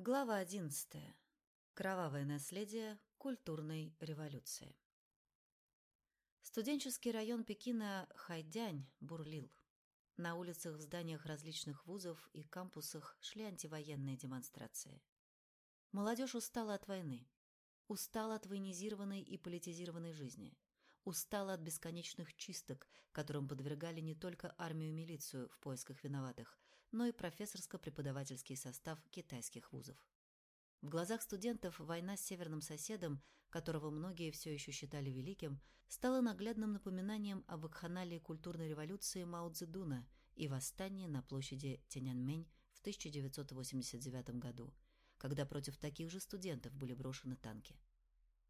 Глава 11. Кровавое наследие культурной революции. Студенческий район Пекина Хайдянь бурлил. На улицах, в зданиях различных вузов и кампусах шли антивоенные демонстрации. Молодежь устала от войны, устала от военизированной и политизированной жизни, устала от бесконечных чисток, которым подвергали не только армию и милицию в поисках виноватых, но и профессорско-преподавательский состав китайских вузов. В глазах студентов война с северным соседом, которого многие все еще считали великим, стала наглядным напоминанием об вакханалии культурной революции Мао Цзэдуна и восстании на площади Тяньаньмэнь в 1989 году, когда против таких же студентов были брошены танки.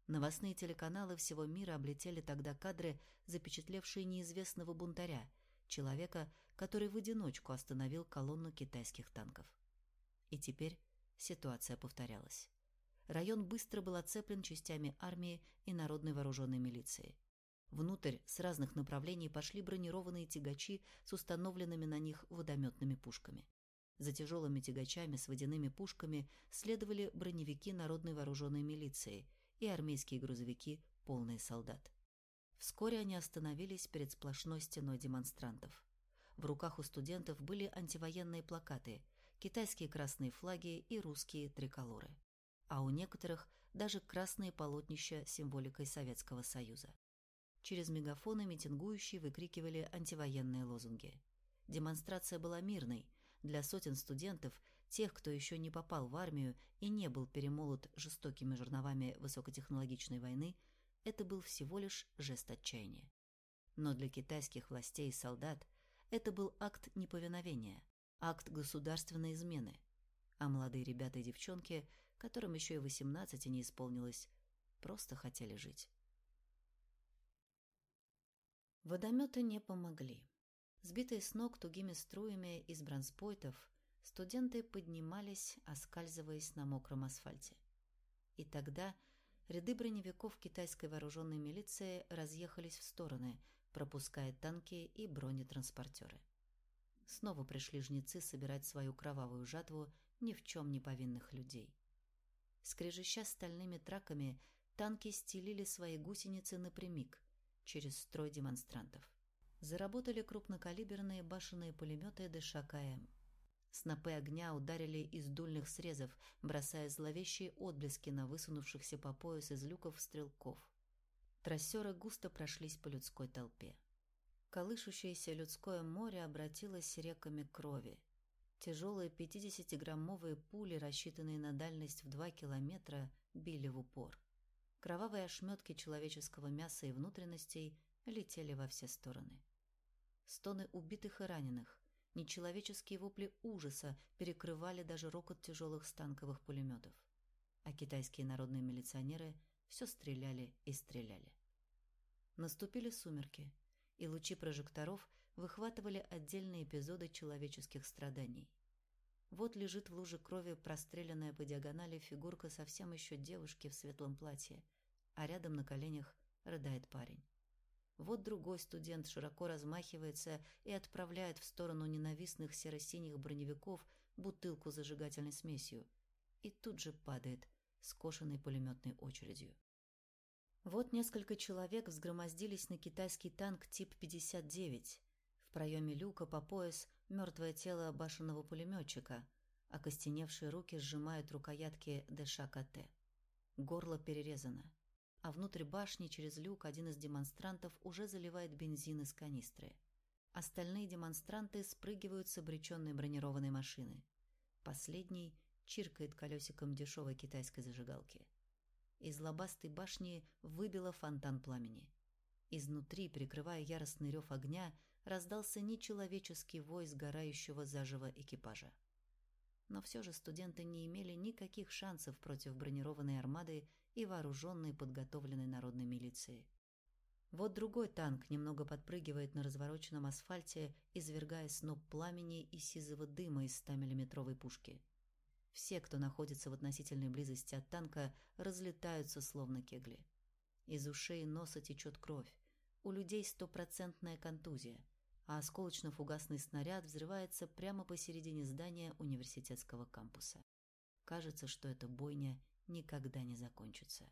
Новостные телеканалы всего мира облетели тогда кадры, запечатлевшие неизвестного бунтаря, человека, который в одиночку остановил колонну китайских танков. И теперь ситуация повторялась. Район быстро был оцеплен частями армии и народной вооруженной милиции. Внутрь с разных направлений пошли бронированные тягачи с установленными на них водометными пушками. За тяжелыми тягачами с водяными пушками следовали броневики народной вооруженной милиции и армейские грузовики, полные солдат. Вскоре они остановились перед сплошной стеной демонстрантов. В руках у студентов были антивоенные плакаты, китайские красные флаги и русские триколоры. А у некоторых даже красные полотнища с символикой Советского Союза. Через мегафоны митингующие выкрикивали антивоенные лозунги. Демонстрация была мирной. Для сотен студентов, тех, кто еще не попал в армию и не был перемолот жестокими жерновами высокотехнологичной войны, это был всего лишь жест отчаяния. Но для китайских властей и солдат – это был акт неповиновения, акт государственной измены. А молодые ребята и девчонки, которым еще и восемнадцати не исполнилось, просто хотели жить. Водометы не помогли. Сбитые с ног тугими струями из бронспойтов, студенты поднимались, оскальзываясь на мокром асфальте. И тогда ряды броневиков китайской вооруженной милиции разъехались в стороны, пропуская танки и бронетранспортеры. Снова пришли жнецы собирать свою кровавую жатву ни в чем не повинных людей. Скрежеща стальными траками, танки стелили свои гусеницы напрямик, через строй демонстрантов. Заработали крупнокалиберные башенные пулеметы ДШКМ. Снопы огня ударили из дульных срезов, бросая зловещие отблески на высунувшихся по пояс из люков стрелков. Трассеры густо прошлись по людской толпе. Колышущееся людское море обратилось реками крови. Тяжелые 50-граммовые пули, рассчитанные на дальность в 2 километра, били в упор. Кровавые ошметки человеческого мяса и внутренностей летели во все стороны. Стоны убитых и раненых, нечеловеческие вопли ужаса перекрывали даже рокот тяжелых станковых пулеметов. А китайские народные милиционеры – все стреляли и стреляли. Наступили сумерки, и лучи прожекторов выхватывали отдельные эпизоды человеческих страданий. Вот лежит в луже крови простреленная по диагонали фигурка совсем еще девушки в светлом платье, а рядом на коленях рыдает парень. Вот другой студент широко размахивается и отправляет в сторону ненавистных серо-синих броневиков бутылку зажигательной смесью и тут же падает – скошенной пулеметной очередью. Вот несколько человек взгромоздились на китайский танк тип 59. В проеме люка по пояс мертвое тело башенного пулеметчика, а костеневшие руки сжимают рукоятки ДШКТ. Горло перерезано, а внутрь башни через люк один из демонстрантов уже заливает бензин из канистры. Остальные демонстранты спрыгивают с обреченной бронированной машины. Последний чиркает колесиком дешевой китайской зажигалки. Из лобастой башни выбило фонтан пламени. Изнутри, прикрывая яростный рев огня, раздался нечеловеческий вой сгорающего заживо экипажа. Но все же студенты не имели никаких шансов против бронированной армады и вооруженной подготовленной народной милиции. Вот другой танк немного подпрыгивает на развороченном асфальте, извергая сноп пламени и сизого дыма из 100-миллиметровой пушки. Все, кто находится в относительной близости от танка, разлетаются словно кегли. Из ушей носа течет кровь. У людей стопроцентная контузия, а осколочно-фугасный снаряд взрывается прямо посередине здания университетского кампуса. кажется, что эта бойня никогда не закончится.